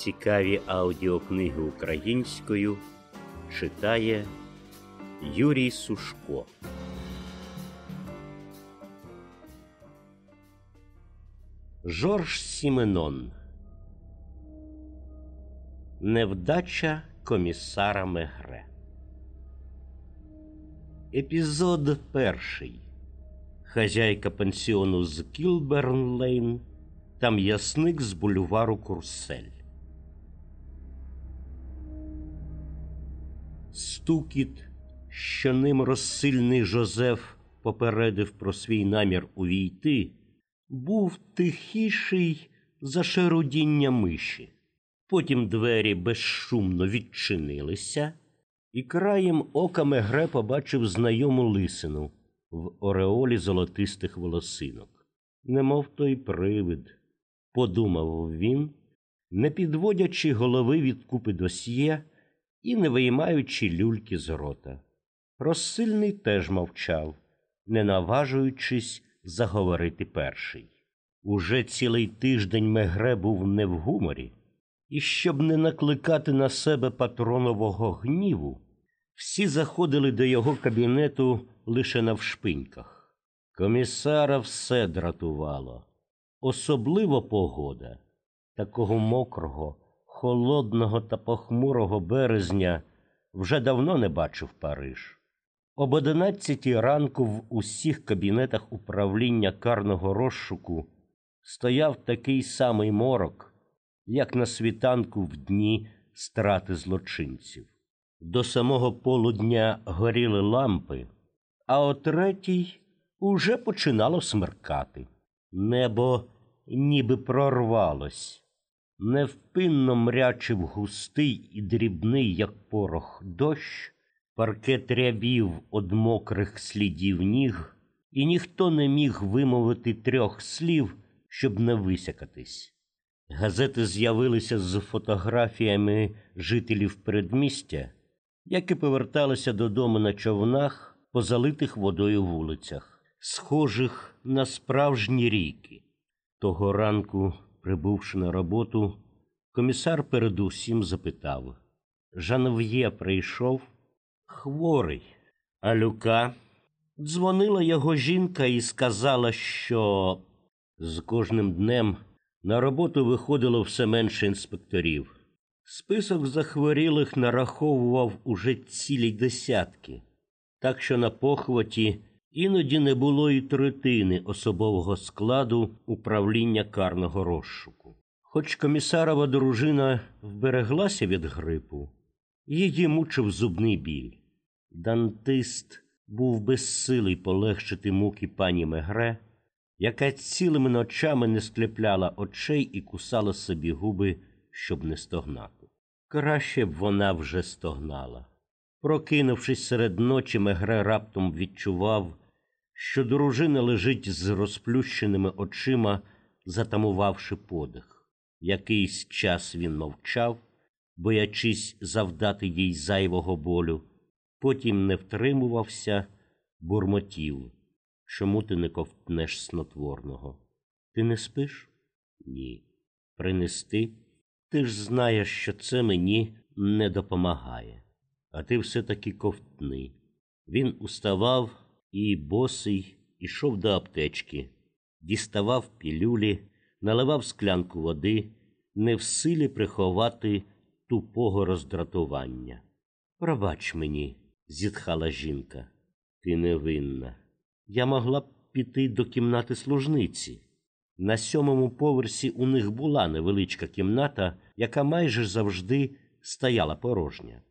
Цікаві аудіокниги українською читає Юрій Сушко. Жорж Сіменон Невдача комісара Мегре. Епізод перший. Хазяйка пансіону з Кілбернлейн та м'ясник з бульвару Курсель. Стукіт, що ним розсильний Жозеф попередив про свій намір увійти, був тихіший за шерудіння миші. Потім двері безшумно відчинилися, і краєм ока Мегре побачив знайому лисину в ореолі золотистих волосинок. Немов той привид, подумав він, не підводячи голови від купи досьє і не виймаючи люльки з рота. Розсильний теж мовчав, не наважуючись заговорити перший. Уже цілий тиждень Мегре був не в гуморі, і щоб не накликати на себе патронового гніву, всі заходили до його кабінету лише навшпиньках. Комісара все дратувало, особливо погода, такого мокрого, холодного та похмурого березня вже давно не бачив Париж. Об одинадцятій ранку в усіх кабінетах управління карного розшуку стояв такий самий морок, як на світанку в дні страти злочинців. До самого полудня горіли лампи, а о третій уже починало смеркати. Небо ніби прорвалось, невпинно мрячив густий і дрібний, як порох, дощ, паркет рябів од мокрих слідів ніг, і ніхто не міг вимовити трьох слів, щоб не висякатись. Газети з'явилися з фотографіями жителів передмістя, які поверталися додому на човнах по залитих водою вулицях, схожих на справжні ріки. Того ранку, прибувши на роботу, комісар передусім запитав. Жанв'є прийшов? Хворий, а Люка? Дзвонила його жінка і сказала, що з кожним днем на роботу виходило все менше інспекторів. Список захворілих нараховував уже цілі десятки, так що на похваті іноді не було і третини особового складу управління карного розшуку. Хоч комісарова дружина вбереглася від грипу, її мучив зубний біль. Дантист був безсилий полегшити муки пані Мегре, яка цілими ночами не склепляла очей і кусала собі губи, щоб не стогнати. Краще б вона вже стогнала. Прокинувшись серед ночі, Мегре раптом відчував, що дружина лежить з розплющеними очима, затамувавши подих. Якийсь час він мовчав, боячись завдати їй зайвого болю, потім не втримувався, бурмотів. Чому ти не ковтнеш снотворного? Ти не спиш? Ні. Принести? Ти ж знаєш, що це мені не допомагає. А ти все таки ковтни. Він уставав і босий ішов до аптечки, діставав пілюлі, наливав склянку води, не в силі приховати тупого роздратування. Пробач мені, зітхала жінка, ти невинна. Я могла б піти до кімнати служниці. На сьомому поверсі у них була невеличка кімната, яка майже завжди стояла порожня.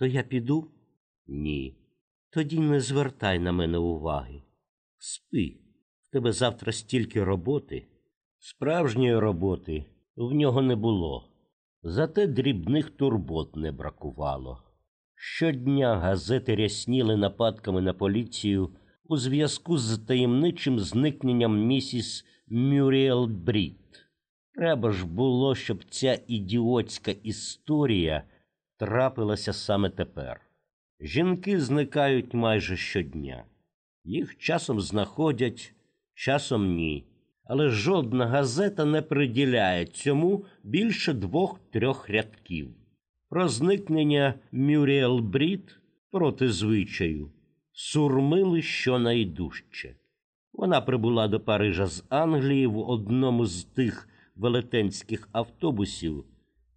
То я піду? Ні. Тоді не звертай на мене уваги. Спи, в тебе завтра стільки роботи. Справжньої роботи в нього не було, зате дрібних турбот не бракувало. Щодня газети рясніли нападками на поліцію у зв'язку з таємничим зникненням місіс Мюріел Брід. Треба ж було, щоб ця ідіотська історія трапилася саме тепер. Жінки зникають майже щодня. Їх часом знаходять, часом ні. але жодна газета не приділяє цьому більше двох-трьох рядків. Про зникнення Мюріел Брід проти звичаю сурмили щонайдужче. Вона прибула до Парижа з Англії в одному з тих велетенських автобусів,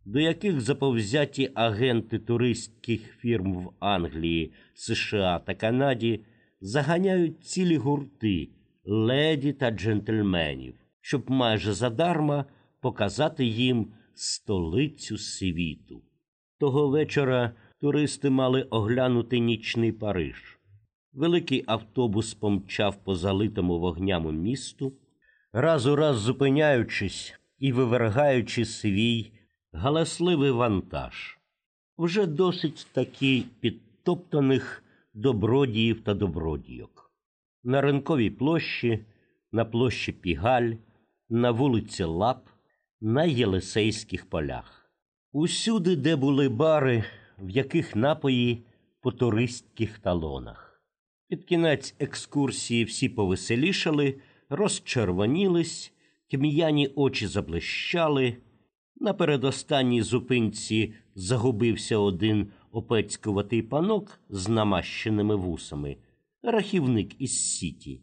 до яких заповзяті агенти туристських фірм в Англії, США та Канаді заганяють цілі гурти леді та джентльменів, щоб майже задарма показати їм столицю світу. Того вечора туристи мали оглянути нічний Париж. Великий автобус помчав по залитому вогнями місту, раз у раз зупиняючись і вивергаючи свій галасливий вантаж, вже досить таки підтоптаних добродіїв та добродійок. На ринковій площі, на площі Пігаль, на вулиці Лап, на Єлисейських полях. Усюди, де були бари, в яких напої по туристських талонах. Під кінець екскурсії всі повеселішали, розчервонілись, тьмяні очі заблищали. На передостанній зупинці загубився один опецькуватий панок з намащеними вусами, рахівник із Сіті.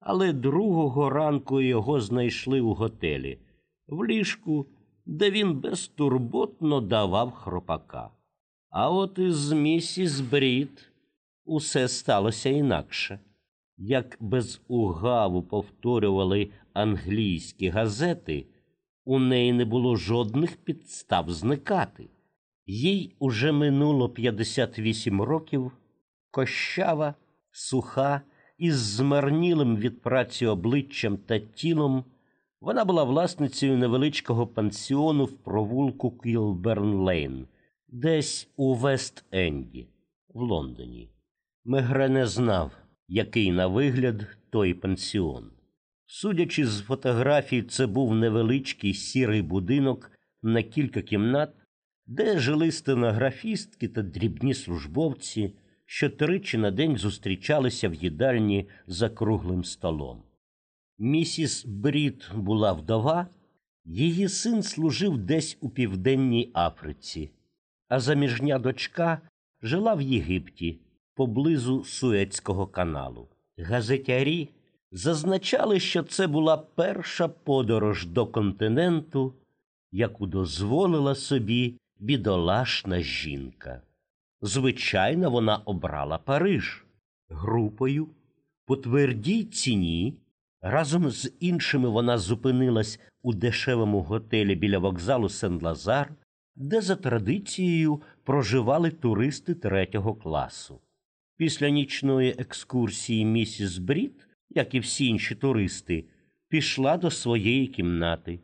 Але другого ранку його знайшли у готелі, в ліжку, де він безтурботно давав хропака. А от із місіс Брід усе сталося інакше. Як без угаву повторювали англійські газети, у неї не було жодних підстав зникати. Їй уже минуло 58 років, кощава, суха, із змарнілим від праці обличчям та тілом. Вона була власницею невеличкого пансіону в провулку Кілберн-Лейн, десь у Вест-Енді, в Лондоні. Мегре не знав, який на вигляд той пансіон. Судячи з фотографій, це був невеличкий сірий будинок на кілька кімнат, де жили стенографістки та дрібні службовці, що тричі на день зустрічалися в їдальні за круглим столом. Місіс Брід була вдова, її син служив десь у південній Африці, а заміжня дочка жила в Єгипті поблизу Суецького каналу. Газетярі зазначали, що це була перша подорож до континенту, яку дозволила собі бідолашна жінка. Звичайно, вона обрала Париж групою по твердій ціні. Разом з іншими вона зупинилась у дешевому готелі біля вокзалу Сен-Лазар, де за традицією проживали туристи третього класу. Після нічної екскурсії місіс Брід, як і всі інші туристи, пішла до своєї кімнати.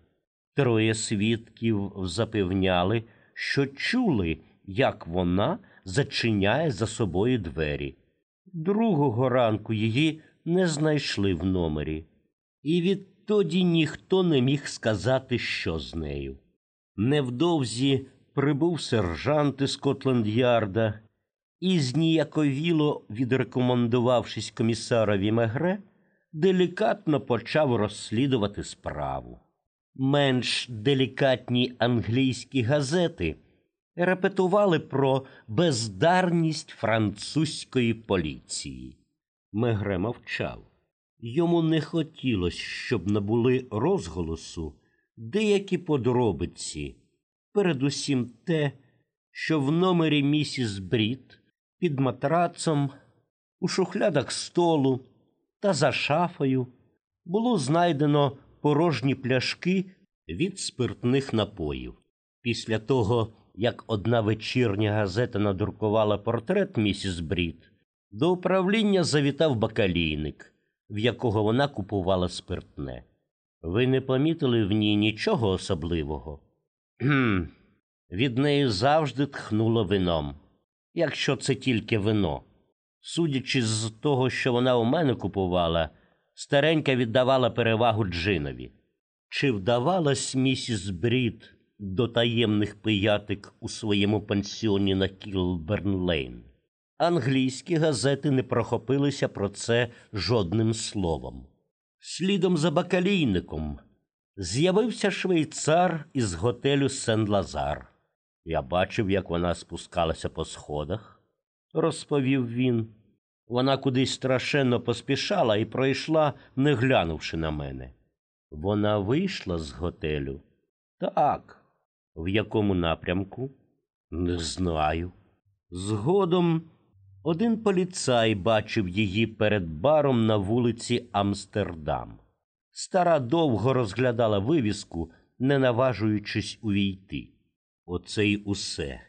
Троє свідків запевняли, що чули, як вона зачиняє за собою двері. Другого ранку її не знайшли в номері, і відтоді ніхто не міг сказати, що з нею. Невдовзі прибув сержант із Скотленд-Ярда і, зніяковіло відрекомендувавшись комісарові Мегре, делікатно почав розслідувати справу. Менш делікатні англійські газети репетували про бездарність французької поліції. Мегре мовчав. Йому не хотілося, щоб набули розголосу деякі подробиці, передусім те, що в номері місіс Брід під матрацом, у шухлядах столу та за шафою було знайдено порожні пляшки від спиртних напоїв. Після того, як одна вечірня газета надрукувала портрет місіс Брід, до управління завітав бакалійник, в якого вона купувала спиртне. Ви не помітили в ній нічого особливого? Кхм, від неї завжди тхнуло вином якщо це тільки вино. Судячи з того, що вона у мене купувала, старенька віддавала перевагу Джинові. Чи вдавалась місіс Брід до таємних пиятик у своєму пансіоні на Кілбернлейн? Англійські газети не прохопилися про це жодним словом. Слідом за бакалійником з'явився швейцар із готелю Сен-Лазар. Я бачив, як вона спускалася по сходах, розповів він. Вона кудись страшенно поспішала і пройшла, не глянувши на мене. Вона вийшла з готелю. Так. В якому напрямку? Не знаю. Згодом один поліцай бачив її перед баром на вулиці Амстердам. Стара довго розглядала вивіску, не наважуючись увійти. Оце й усе.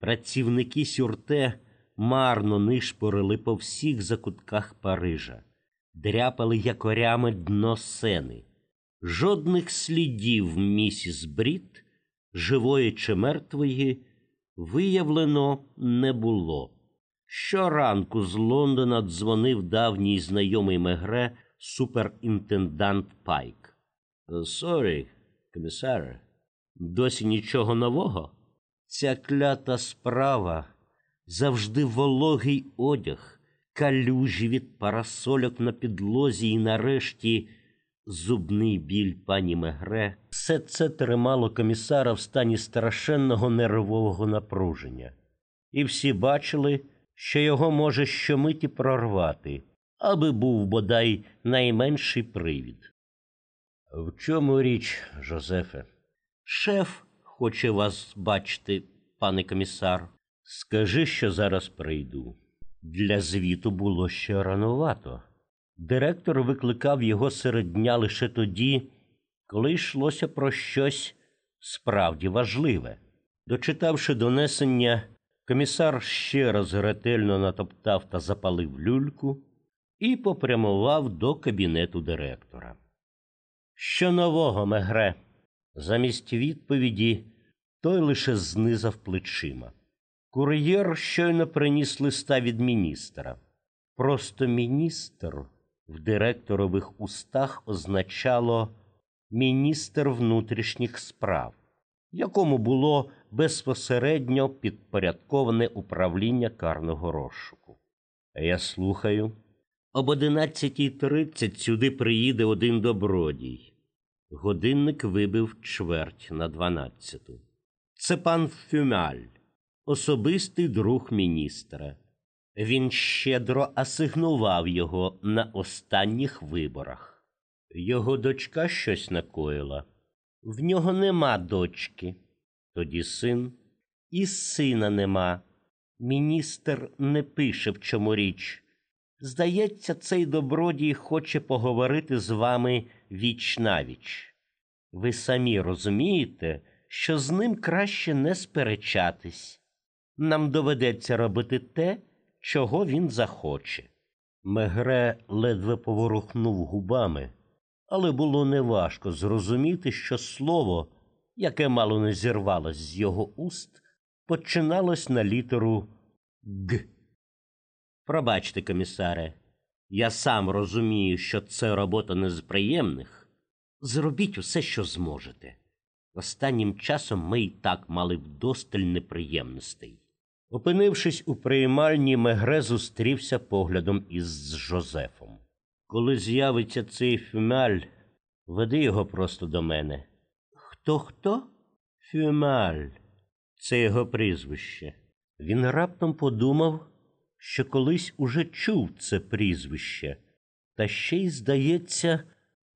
Працівники сюрте марно нишпорили по всіх закутках Парижа, дряпали якорями дно сени. Жодних слідів місіс Брід, живої чи мертвої, виявлено не було. Щоранку з Лондона дзвонив давній знайомий Мегре суперінтендант Пайк. Sorry, комісаре, досі нічого нового? Ця клята справа завжди вологий одяг, калюжі від парасольок на підлозі і нарешті зубний біль пані Мегре. Все це тримало комісара в стані страшенного нервового напруження. І всі бачили, що його може щомиті прорвати, аби був бодай найменший привід. В чому річ, Жозефе? Шеф хоче вас бачити, пане комісар. Скажи, що зараз прийду. Для звіту було ще ранувато. Директор викликав його серед дня лише тоді, коли йшлося про щось справді важливе. Дочитавши донесення, комісар ще раз ретельно натоптав та запалив люльку і попрямував до кабінету директора. Що нового, Мегре? Замість відповіді той лише знизав плечима. Кур'єр щойно приніс листа від міністра. Просто міністр в директорових устах означало міністр внутрішніх справ, якому було безпосередньо підпорядковане управління карного розшуку. Я слухаю. Об 11.30 сюди приїде один добродій. Годинник вибив чверть на дванадцяту. Це пан Фюмаль, особистий друг міністра. Він щедро асигнував його на останніх виборах. Його дочка щось накоїла. В нього нема дочки. Тоді син, і сина нема. Міністр не пише, в чому річ. Здається, цей добродій хоче поговорити з вами віч навіч. Ви самі розумієте, що з ним краще не сперечатись. Нам доведеться робити те, чого він захоче. Мегре ледве поворухнув губами, але було неважко зрозуміти, що слово, яке мало не зірвалось з його уст, починалось на літеру Г. Пробачте, комісаре, я сам розумію, що це робота не з приємних. Зробіть усе, що зможете. Останнім часом ми і так мали вдосталь неприємностей. Опинившись у приймальні, Мегре зустрівся поглядом із Жозефом. Коли з'явиться цей фюмаль, веди його просто до мене. Хто хто? Фюмаль. Це його прізвище. Він раптом подумав, що колись уже чув це прізвище, та ще й, здається,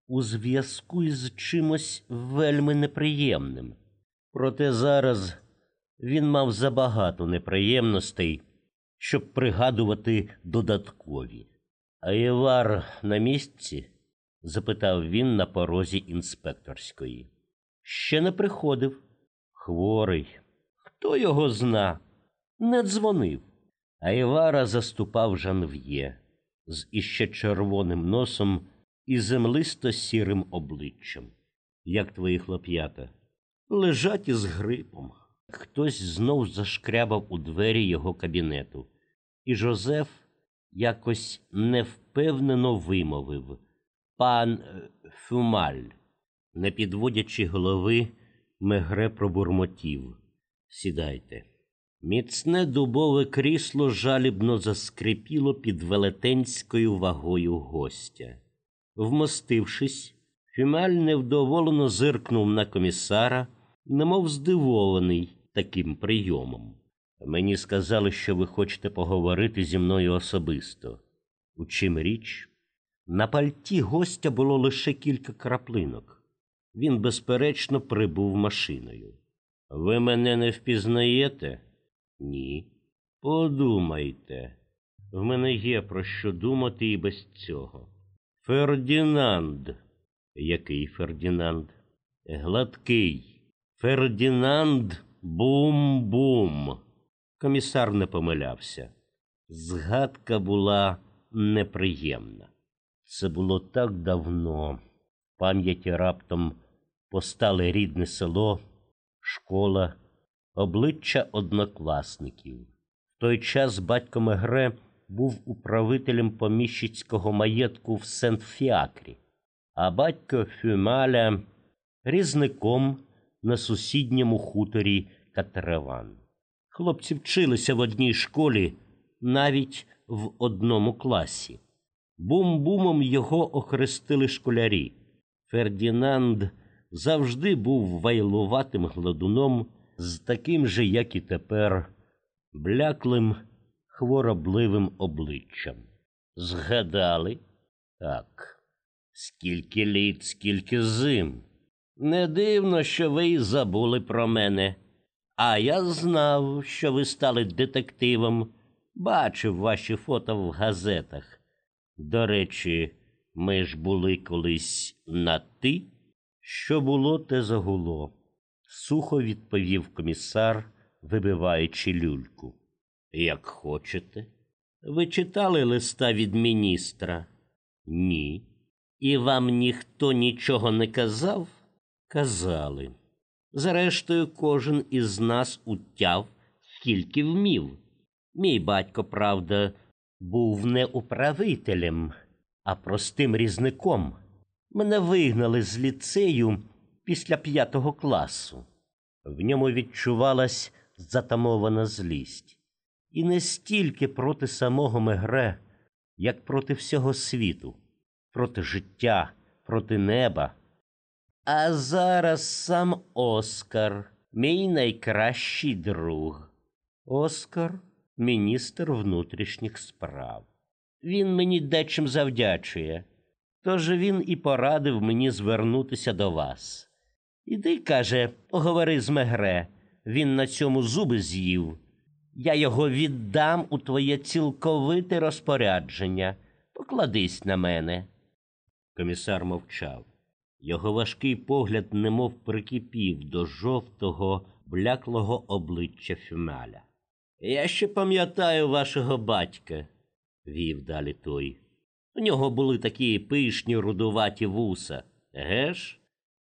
у зв'язку із чимось вельми неприємним. Проте зараз він мав забагато неприємностей, щоб пригадувати додаткові. А Євар на місці? запитав він на порозі інспекторської. Ще не приходив. Хворий. Хто його зна? Не дзвонив. А Івара заступав Жанв'є з іще червоним носом і землисто сірим обличчям. Як твої хлоп'ята? Лежать із грипом. Хтось знов зашкрябав у двері його кабінету, і Жозеф якось невпевнено вимовив пан е, Фюмаль, не підводячи голови, мегре пробурмотів. Сідайте. Міцне дубове крісло жалібно заскрипіло під велетенською вагою гостя. Вмостившись, Фюмаль невдоволено зиркнув на комісара, немов здивований таким прийомом. Мені сказали, що ви хочете поговорити зі мною особисто. У чим річ? На пальті гостя було лише кілька краплинок. Він, безперечно, прибув машиною. Ви мене не впізнаєте? Ні. Подумайте. В мене є про що думати і без цього. Фердінанд. Який Фердінанд? Гладкий. Фердінанд бум-бум. Комісар не помилявся. Згадка була неприємна. Це було так давно. В пам'яті раптом постали рідне село, школа, обличчя однокласників. В той час батько Мегре був управителем поміщицького маєтку в Сент-Фіакрі, а батько Фюмаля різником на сусідньому хуторі Катреван. Хлопці вчилися в одній школі, навіть в одному класі. Бум-бумом його охрестили школярі. Фердінанд завжди був вайлуватим гладуном, з таким же, як і тепер, бляклим, хворобливим обличчям. Згадали? Так. Скільки літ, скільки зим. Не дивно, що ви й забули про мене. А я знав, що ви стали детективом, бачив ваші фото в газетах. До речі, ми ж були колись на ти. Що було, те загуло, сухо відповів комісар, вибиваючи люльку. Як хочете. Ви читали листа від міністра? Ні. І вам ніхто нічого не казав? Казали. Зрештою, кожен із нас утяв, скільки вмів. Мій батько, правда, був не управителем, а простим різником. Мене вигнали з ліцею після п'ятого класу. В ньому відчувалась затамована злість. І не стільки проти самого Мегре, як проти всього світу, проти життя, проти неба. А зараз сам Оскар, мій найкращий друг. Оскар міністр внутрішніх справ. Він мені дечим завдячує. Тож він і порадив мені звернутися до вас. Іди, каже, поговори з Мегре, він на цьому зуби з'їв. Я його віддам у твоє цілковите розпорядження. Покладись на мене. Комісар мовчав. Його важкий погляд немов прикипів до жовтого, бляклого обличчя Фюмаля. Я ще пам'ятаю вашого батька, вів далі той. У нього були такі пишні рудуваті вуса, геш?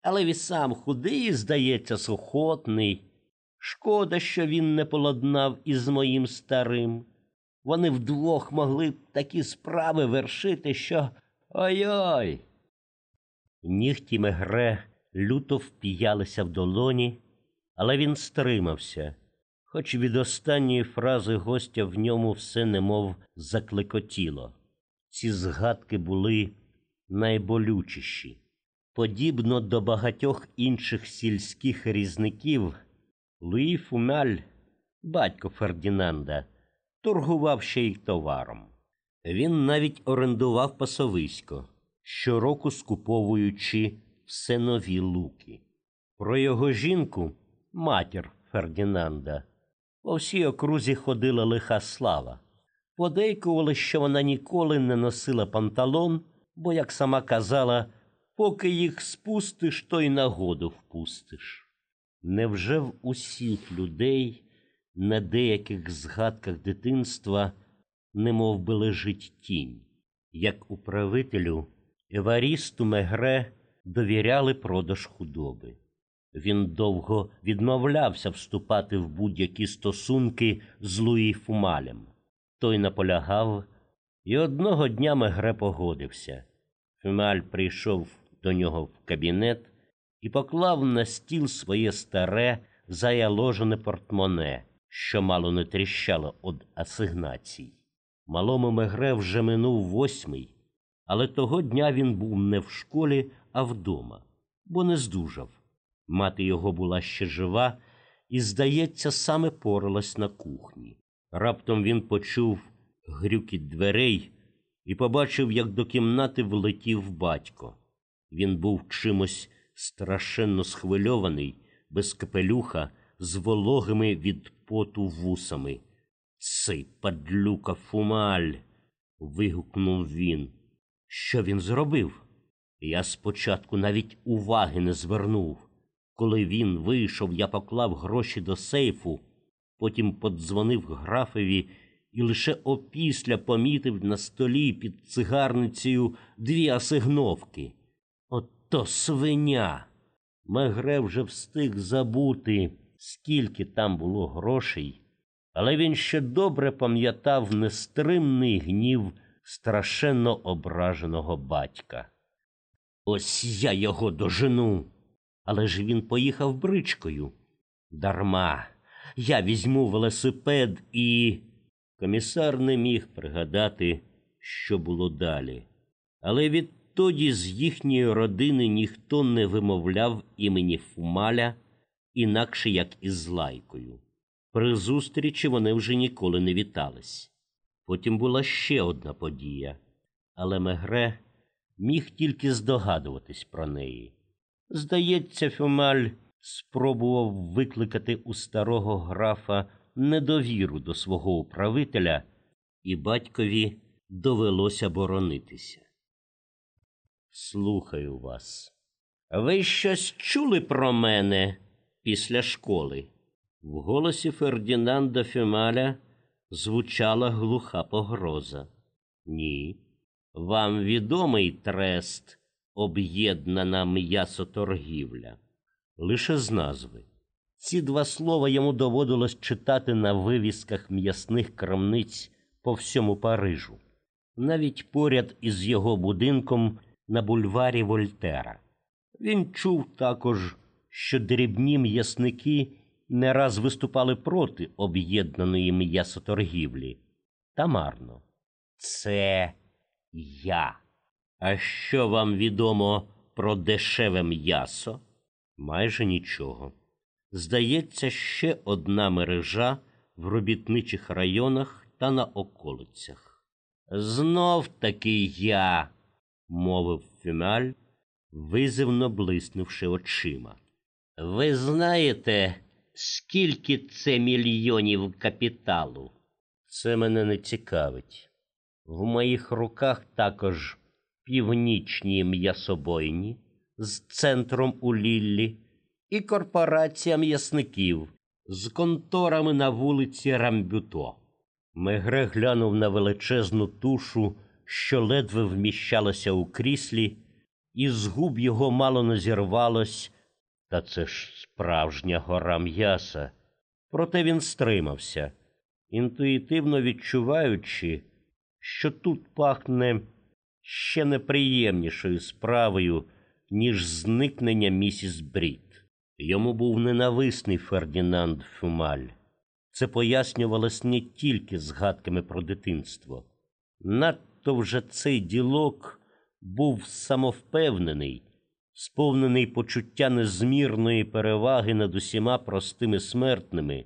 Але він сам худий, здається, сухотний. Шкода, що він не поладнав із моїм старим. Вони вдвох могли б такі справи вершити, що ой-ой. Нігті Мегре люто впіялися в долоні, але він стримався, хоч від останньої фрази гостя в ньому все немов заклекотіло. Ці згадки були найболючіші. Подібно до багатьох інших сільських різників, Луї Фумаль, батько Фердінанда, торгував ще й товаром. Він навіть орендував пасовисько, щороку скуповуючи все нові луки. Про його жінку, матір Фердінанда, по всій окрузі ходила лиха слава. Подейкували, що вона ніколи не носила панталон, бо, як сама казала, поки їх спустиш, то й нагоду впустиш. Невже в усіх людей на деяких згадках дитинства немов би лежить тінь, як управителю Еварісту Мегре довіряли продаж худоби. Він довго відмовлявся вступати в будь-які стосунки з Луї Фумалем. Той наполягав, і одного дня Мегре погодився. Фюмаль прийшов до нього в кабінет і поклав на стіл своє старе заяложене портмоне, що мало не тріщало від асигнацій. Малому Мегре вже минув восьмий, Але того дня він був не в школі, а вдома, бо не здужав. Мати його була ще жива і, здається, саме поралась на кухні. Раптом він почув грюкіт дверей і побачив, як до кімнати влетів батько. Він був чимось страшенно схвильований, без капелюха, з вологими від поту вусами. Цей падлюка фумаль. вигукнув він. Що він зробив? Я спочатку навіть уваги не звернув. Коли він вийшов, я поклав гроші до сейфу, потім подзвонив графові і лише опісля помітив на столі під цигарницею дві асигновки. Ото свиня. Мегре вже встиг забути, скільки там було грошей, але він ще добре пам'ятав нестримний гнів страшенно ображеного батька. Ось я його дожену. Але ж він поїхав бричкою. Дарма. Я візьму велосипед і. Комісар не міг пригадати, що було далі. Але відтоді з їхньої родини ніхто не вимовляв імені Фумаля, інакше як із лайкою. При зустрічі вони вже ніколи не вітались. Потім була ще одна подія, але Мегре міг тільки здогадуватись про неї. Здається, Фюмаль спробував викликати у старого графа недовіру до свого управителя, і батькові довелося боронитися. Слухаю вас. Ви щось чули про мене після школи? В голосі Фердінанда Фюмаля звучала глуха погроза. Ні. Вам відомий трест, об'єднана м'ясоторгівля, лише з назви. Ці два слова йому доводилось читати на вивісках м'ясних крамниць по всьому Парижу, навіть поряд із його будинком на бульварі Вольтера. Він чув також, що дрібні м'ясники не раз виступали проти об'єднаної м'ясоторгівлі. Та марно. Це я. А що вам відомо про дешеве м'ясо? Майже нічого. Здається, ще одна мережа в робітничих районах та на околицях. Знов таки я, мовив Фюмаль, визивно блиснувши очима. Ви знаєте, скільки це мільйонів капіталу? Це мене не цікавить. В моїх руках також північні м'ясобойні з центром у Ліллі і корпорація м'ясників з конторами на вулиці Рамбюто. Мегре глянув на величезну тушу, що ледве вміщалася у кріслі, і з губ його мало не зірвалось, та це ж справжня гора м'яса. Проте він стримався, інтуїтивно відчуваючи, що тут пахне ще неприємнішою справою, ніж зникнення місіс Брід. Йому був ненависний Фердінанд Фюмаль. Це пояснювалось не тільки згадками про дитинство. Надто вже цей ділок був самовпевнений, сповнений почуття незмірної переваги над усіма простими смертними,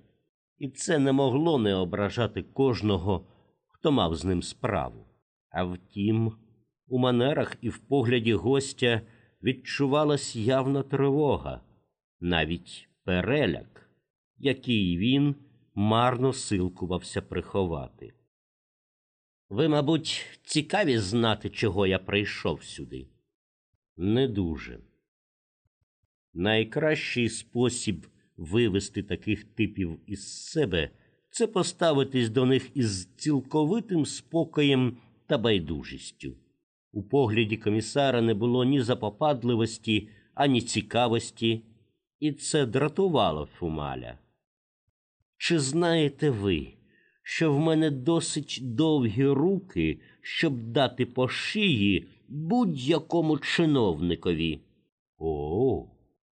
і це не могло не ображати кожного, хто мав з ним справу. А втім, у манерах і в погляді гостя відчувалась явна тривога, навіть переляк, який він марно силкувався приховати. Ви, мабуть, цікаві знати, чого я прийшов сюди? Не дуже. Найкращий спосіб вивести таких типів із себе це поставитись до них із цілковитим спокоєм та байдужістю. У погляді комісара не було ні запопадливості, ані цікавості, і це дратувало Фумаля. Чи знаєте ви, що в мене досить довгі руки, щоб дати по шиї будь-якому чиновникові? О,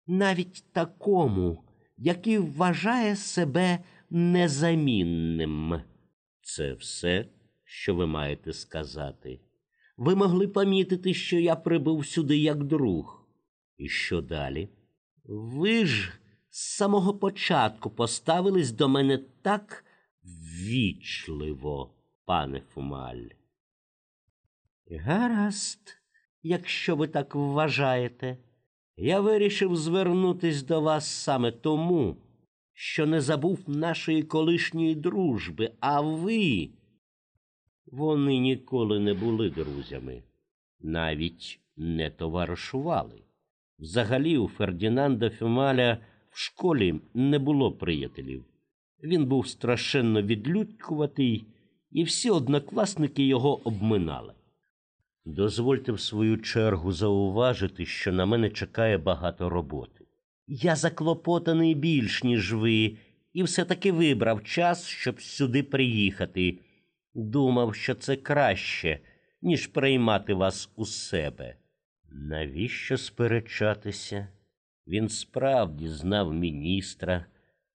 навіть такому, який вважає себе незамінним. Це все, що ви маєте сказати. ви могли помітити, що я прибув сюди як друг. І що далі? Ви ж з самого початку поставились до мене так ввічливо, пане Фумаль. Гаразд, якщо ви так вважаєте, я вирішив звернутись до вас саме тому, що не забув нашої колишньої дружби, а ви. Вони ніколи не були друзями, навіть не товаришували. Взагалі, у Фердінанда Фюмаля в школі не було приятелів. Він був страшенно відлюдькуватий, і всі однокласники його обминали. Дозвольте в свою чергу зауважити, що на мене чекає багато роботи. Я заклопотаний більш, ніж ви, і все-таки вибрав час, щоб сюди приїхати. Думав, що це краще, ніж приймати вас у себе. Навіщо сперечатися? Він справді знав міністра,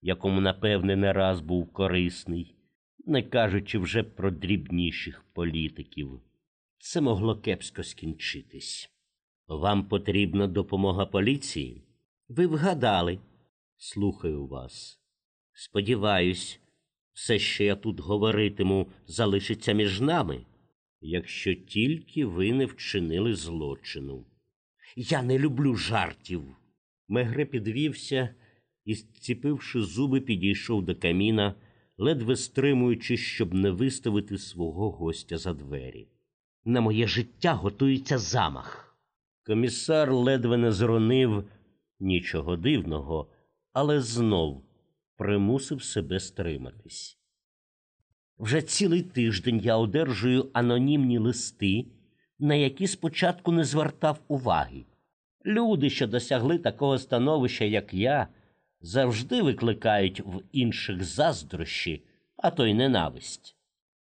якому, напевне, не раз був корисний, не кажучи вже про дрібніших політиків. Це могло кепсько скінчитись. Вам потрібна допомога поліції? Ви вгадали. Слухаю вас. Сподіваюсь, все, що я тут говоритиму, залишиться між нами, якщо тільки ви не вчинили злочину. Я не люблю жартів. Мегре підвівся і, зціпивши зуби, підійшов до каміна, ледве стримуючи, щоб не виставити свого гостя за двері. На моє життя готується замах. Комісар ледве не зронив нічого дивного, але знов примусив себе стриматись. Вже цілий тиждень я одержую анонімні листи, на які спочатку не звертав уваги. Люди, що досягли такого становища, як я, завжди викликають в інших заздрощі, а то й ненависть.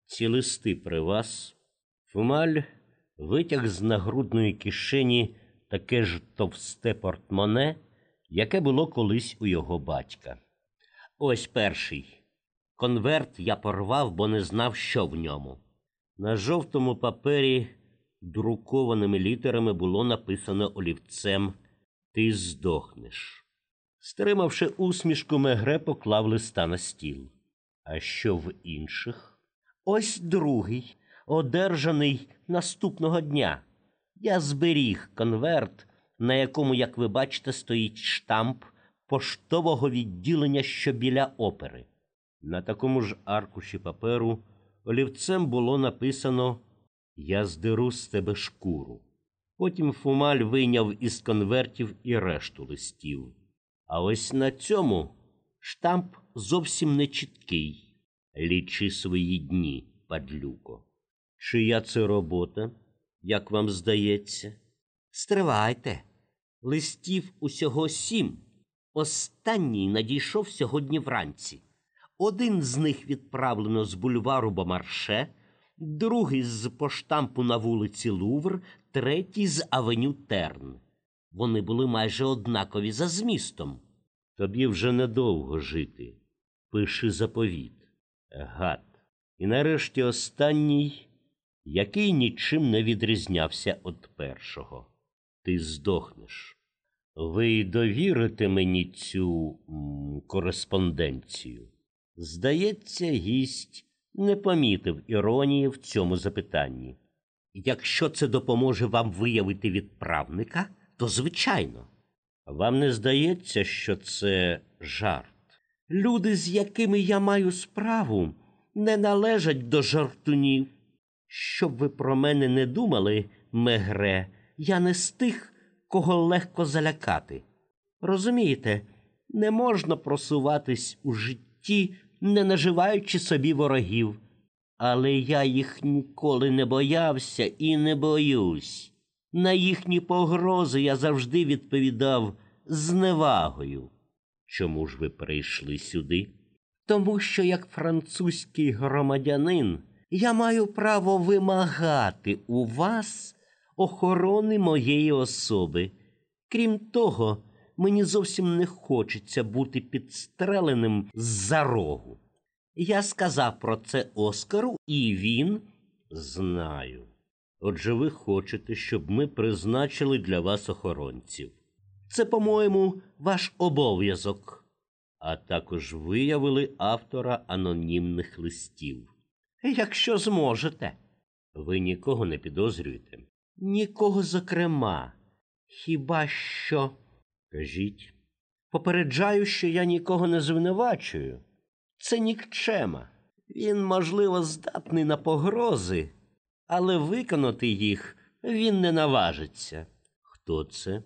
Ці листи при вас. Фумаль витяг з нагрудної кишені таке ж товсте портмоне, яке було колись у його батька. Ось перший. Конверт я порвав, бо не знав, що в ньому. На жовтому папері друкованими літерами було написано олівцем Ти здохнеш. Стримавши усмішку, Мегре поклав листа на стіл. А що в інших? Ось другий, одержаний наступного дня. Я зберіг конверт, на якому, як ви бачите, стоїть штамп поштового відділення, що біля опери. На такому ж аркуші паперу олівцем було написано Я здеру з тебе шкуру. Потім Фумаль вийняв із конвертів і решту листів. А ось на цьому штамп зовсім не чіткий. Лічи свої дні, падлюко. Чия це робота, як вам здається? Стривайте. Листів усього сім. Останній надійшов сьогодні вранці. Один з них відправлено з бульвару Бомарше, другий з поштампу на вулиці Лувр, третій з авеню Терн. Вони були майже однакові за змістом. Тобі вже недовго жити. Пиши заповіт. Гад. І нарешті останній, який нічим не відрізнявся від першого. Ти здохнеш. Ви довірите мені цю кореспонденцію? Здається, гість не помітив іронії в цьому запитанні. Якщо це допоможе вам виявити відправника, то звичайно. Вам не здається, що це жарт? Люди, з якими я маю справу, не належать до жартунів. Щоб ви про мене не думали, мегре, я не з тих, кого легко залякати. Розумієте, не можна просуватись у житті, не наживаючи собі ворогів. Але я їх ніколи не боявся і не боюсь. На їхні погрози я завжди відповідав зневагою. Чому ж ви прийшли сюди? Тому що, як французький громадянин, я маю право вимагати у вас охорони моєї особи. Крім того, мені зовсім не хочеться бути підстреленим з-за рогу. Я сказав про це Оскару, і він знаю. Отже, ви хочете, щоб ми призначили для вас охоронців. Це, по-моєму, ваш обов'язок. А також виявили автора анонімних листів. Якщо зможете. Ви нікого не підозрюєте? Нікого зокрема. Хіба що. Кажіть, попереджаю, що я нікого не звинувачую. Це нікчема. Він, можливо, здатний на погрози, але виконати їх він не наважиться. Хто це?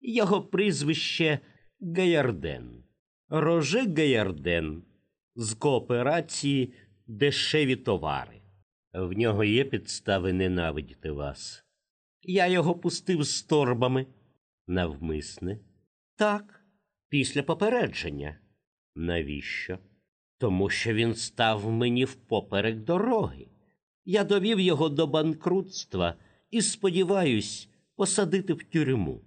Його прізвище Гаярден. Роже Гаярден з кооперації дешеві товари. В нього є підстави ненавидіти вас. Я його пустив з торбами. Навмисне? Так, після попередження. Навіщо? Тому що він став мені впоперек дороги. Я довів його до банкрутства і сподіваюсь посадити в тюрму.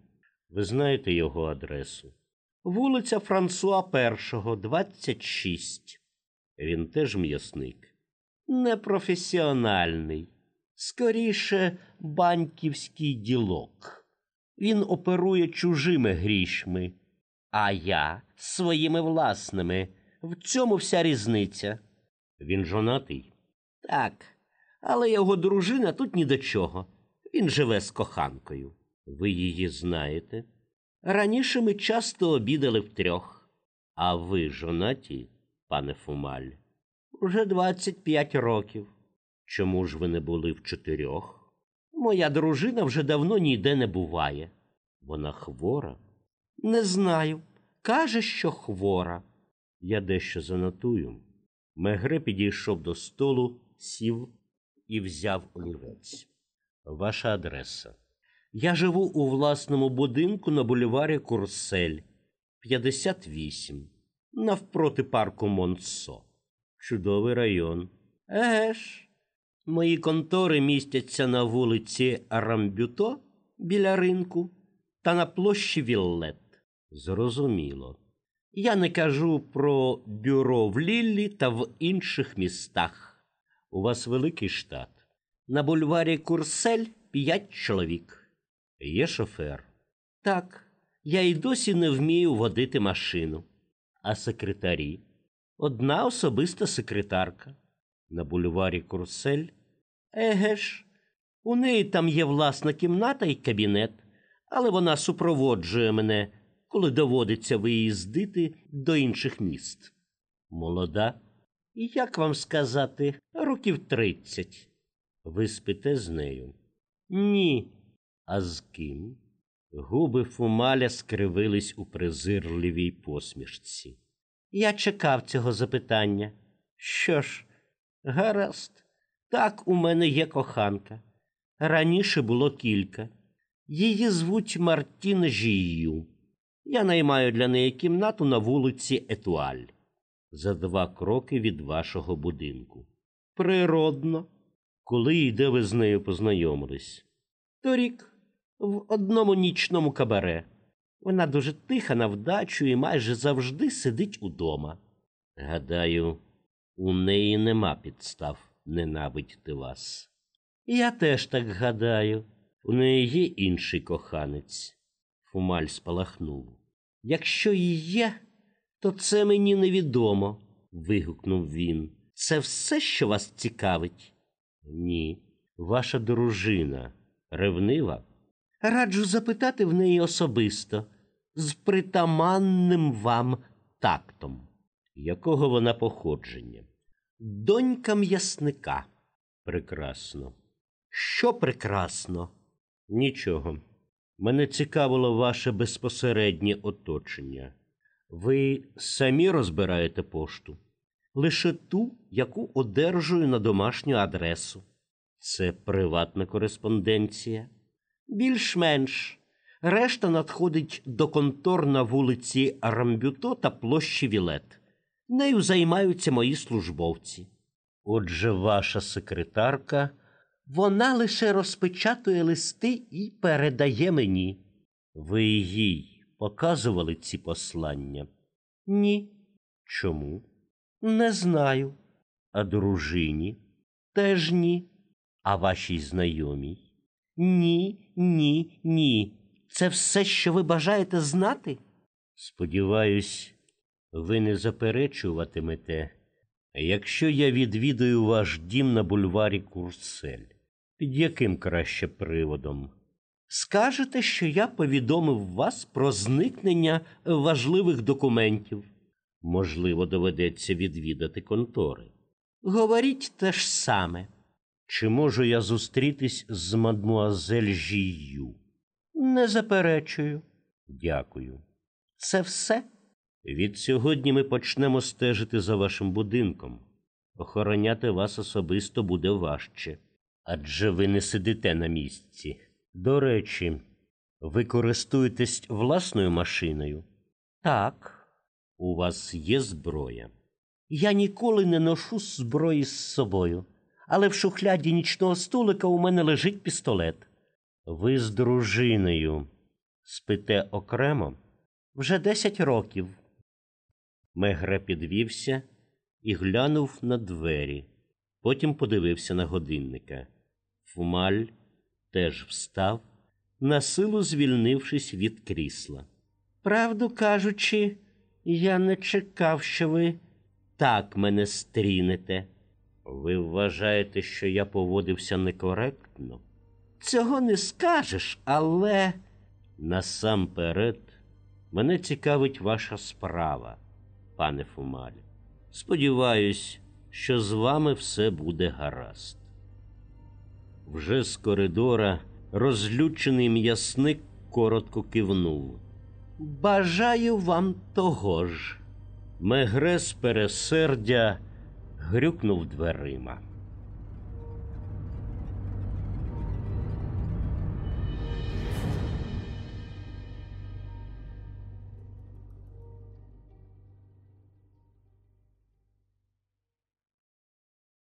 Ви знаєте його адресу? Вулиця Франсуа І, 26. Він теж м'ясник. Непрофесіональний, скоріше банківський ділок. Він оперує чужими грішми, а я своїми власними. В цьому вся різниця. Він жонатий? Так, але його дружина тут ні до чого. Він живе з коханкою. Ви її знаєте? Раніше ми часто обідали втрьох. А ви жонаті, пане Фумаль? Уже 25 років. Чому ж ви не були в чотирьох? Моя дружина вже давно ніде не буває. Вона хвора? Не знаю. Каже, що хвора. Я дещо занотую. Мегре підійшов до столу, сів і взяв олівець. Ваша адреса. Я живу у власному будинку на бульварі Курсель, 58, навпроти парку Монсо. Чудовий район. Еге ж. Мої контори містяться на вулиці Рамбюто біля ринку та на площі Віллет. Зрозуміло. Я не кажу про бюро в Ліллі та в інших містах. У вас великий штат. На бульварі Курсель п'ять чоловік. Є шофер. Так, я й досі не вмію водити машину. А секретарі? Одна особиста секретарка. На бульварі Курсель. Еге ж, у неї там є власна кімната і кабінет, але вона супроводжує мене, коли доводиться виїздити до інших міст. Молода, як вам сказати, років тридцять. Ви спите з нею? Ні. А з ким? Губи Фумаля скривились у презирливій посмішці. Я чекав цього запитання. Що ж, гаразд, так у мене є коханка. Раніше було кілька. Її звуть Мартін Жію. Я наймаю для неї кімнату на вулиці Етуаль за два кроки від вашого будинку. Природно, коли і де ви з нею познайомились? Торік, в одному нічному кабаре. Вона дуже тиха на вдачу і майже завжди сидить удома. Гадаю, у неї нема підстав ненавидіти вас. Я теж так гадаю. У неї є інший коханець. Фумаль спалахнув. Якщо і є, то це мені невідомо, вигукнув він. Це все, що вас цікавить? Ні. Ваша дружина ревнива? Раджу запитати в неї особисто, з притаманним вам тактом. Якого вона походження? Донька м'ясника. Прекрасно. Що прекрасно? Нічого. Мене цікавило ваше безпосереднє оточення. Ви самі розбираєте пошту? Лише ту, яку одержую на домашню адресу. Це приватна кореспонденція. Більш-менш. Решта надходить до контор на вулиці Рамбюто та площі Вілет. Нею займаються мої службовці. Отже, ваша секретарка, вона лише розпечатує листи і передає мені. Ви їй показували ці послання? Ні. Чому? Не знаю. А дружині? Теж ні. А вашій знайомій? Ні, ні, ні. Це все, що ви бажаєте знати? Сподіваюсь, ви не заперечуватимете, якщо я відвідаю ваш дім на бульварі Курсель. Під яким краще приводом? Скажете, що я повідомив вас про зникнення важливих документів. Можливо, доведеться відвідати контори. Говоріть те ж саме. Чи можу я зустрітись з мадмуазель Жію? Не заперечую. Дякую. Це все? Від сьогодні ми почнемо стежити за вашим будинком. Охороняти вас особисто буде важче, адже ви не сидите на місці. До речі, ви користуєтесь власною машиною? Так. У вас є зброя? Я ніколи не ношу зброї з собою, але в шухляді нічного столика у мене лежить пістолет. Ви з дружиною спите окремо? Вже десять років. Мегре підвівся і глянув на двері, потім подивився на годинника. Фумаль теж встав, на силу звільнившись від крісла. Правду кажучи, я не чекав, що ви так мене стрінете. Ви вважаєте, що я поводився некоректно? Цього не скажеш, але насамперед мене цікавить ваша справа, пане Фумаль. Сподіваюсь, що з вами все буде гаразд. Вже з коридора розлючений м'ясник коротко кивнув. Бажаю вам того ж. Мегре з пересердя грюкнув дверима.